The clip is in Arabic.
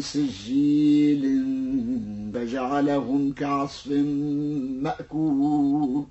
سجيل فجعلهم كعصف مأكول.